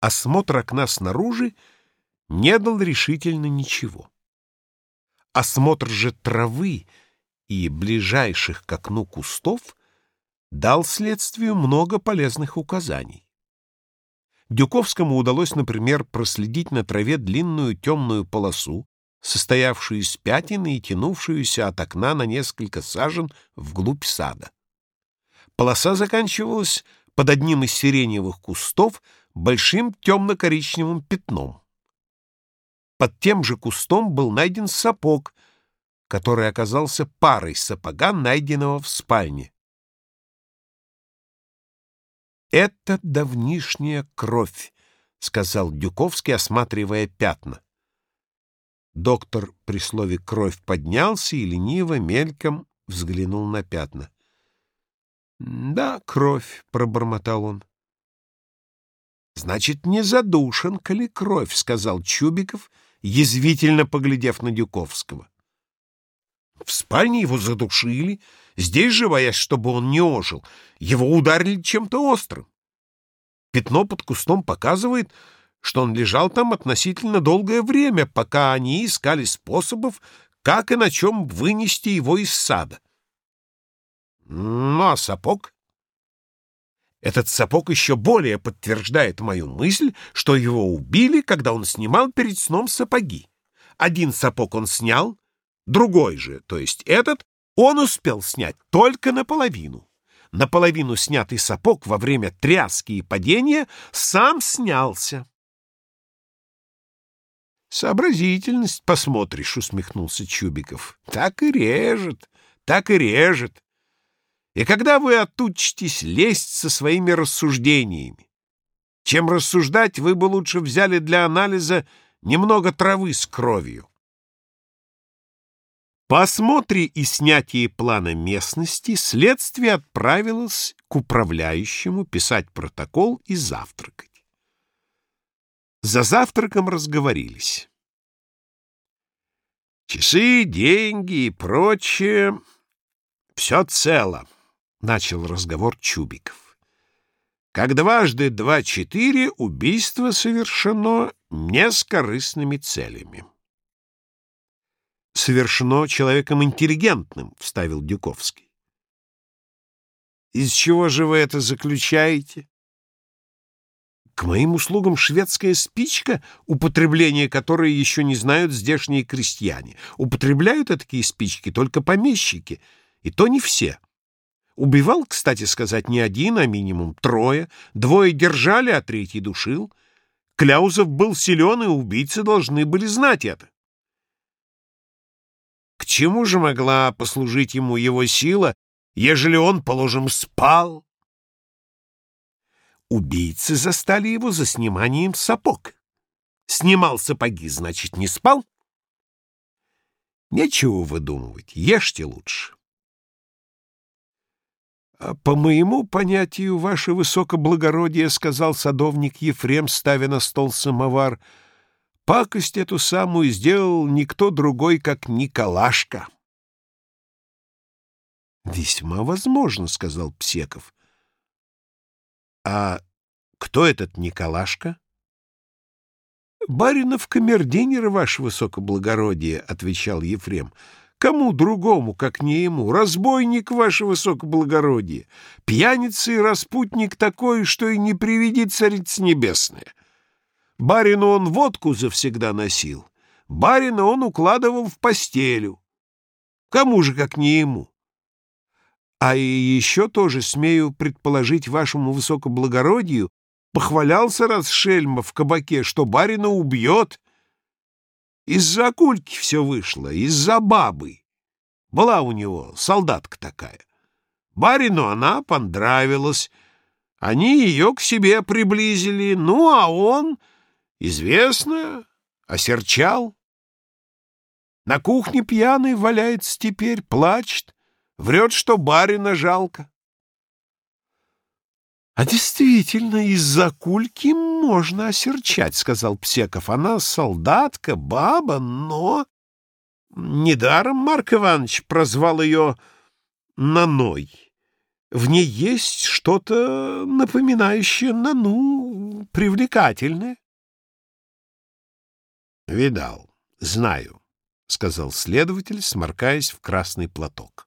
Осмотр окна снаружи не дал решительно ничего. Осмотр же травы и ближайших к окну кустов дал следствию много полезных указаний. Дюковскому удалось, например, проследить на траве длинную темную полосу, состоявшую из пятен и тянувшуюся от окна на несколько сажен вглубь сада. Полоса заканчивалась под одним из сиреневых кустов большим темно-коричневым пятном. Под тем же кустом был найден сапог, который оказался парой сапога, найденного в спальне. «Это давнишняя кровь», — сказал Дюковский, осматривая пятна. Доктор при слове «кровь» поднялся и лениво, мельком взглянул на пятна. «Да, кровь», — пробормотал он. «Значит, не задушен, коли кровь», — сказал Чубиков, язвительно поглядев на Дюковского. В спальне его задушили, здесь же, боясь, чтобы он не ожил, его ударили чем-то острым. Пятно под кустом показывает, что он лежал там относительно долгое время, пока они искали способов, как и на чем вынести его из сада. Ну, а сапог? Этот сапог еще более подтверждает мою мысль, что его убили, когда он снимал перед сном сапоги. Один сапог он снял, другой же, то есть этот, он успел снять только наполовину. Наполовину снятый сапог во время тряски и падения сам снялся. «Сообразительность посмотришь», — усмехнулся Чубиков. «Так и режет, так и режет. И когда вы отучитесь лезть со своими рассуждениями? Чем рассуждать, вы бы лучше взяли для анализа немного травы с кровью. По осмотре и снятии плана местности следствие отправилось к управляющему писать протокол и завтракать. За завтраком разговорились. Часы, деньги и прочее — все цело. — начал разговор Чубиков. «Как дважды два четыре убийство совершено не с корыстными целями». «Совершено человеком интеллигентным», — вставил Дюковский. «Из чего же вы это заключаете?» К моим услугам шведская спичка, употребление которой еще не знают здешние крестьяне. Употребляют такие спички только помещики, и то не все. Убивал, кстати сказать, не один, а минимум трое. Двое держали, а третий душил. Кляузов был силен, и убийцы должны были знать это. К чему же могла послужить ему его сила, ежели он, положим, спал? Убийцы застали его за сниманием сапог. Снимал сапоги, значит, не спал? Нечего выдумывать, ешьте лучше. А «По моему понятию, ваше высокоблагородие, — сказал садовник Ефрем, ставя на стол самовар, — пакость эту самую сделал никто другой, как Николашка». «Весьма возможно, — сказал Псеков. «А кто этот Николашка?» «Баринов камердинер, ваше высокоблагородие, — отвечал Ефрем. Кому другому, как не ему? Разбойник, ваше высокоблагородие, пьяница и распутник такой, что и не приведет царица небесная. Барину он водку завсегда носил, барина он укладывал в постелю. Кому же, как не ему? А и еще тоже смею предположить вашему высокоблагородию, похвалялся раз шельма в кабаке, что барина убьет, из-за кульки все вышло, из-за бабы. Была у него солдатка такая. Барину она понравилась. Они ее к себе приблизили. Ну, а он, известно, осерчал. На кухне пьяный валяется теперь, плачет, врет, что барина жалко. — А действительно, из-за кульки можно осерчать, — сказал Псеков. — Она солдатка, баба, но... Недаром Марк Иванович прозвал ее Наной. В ней есть что-то напоминающее на ну привлекательное. — Видал, знаю, — сказал следователь, сморкаясь в красный платок.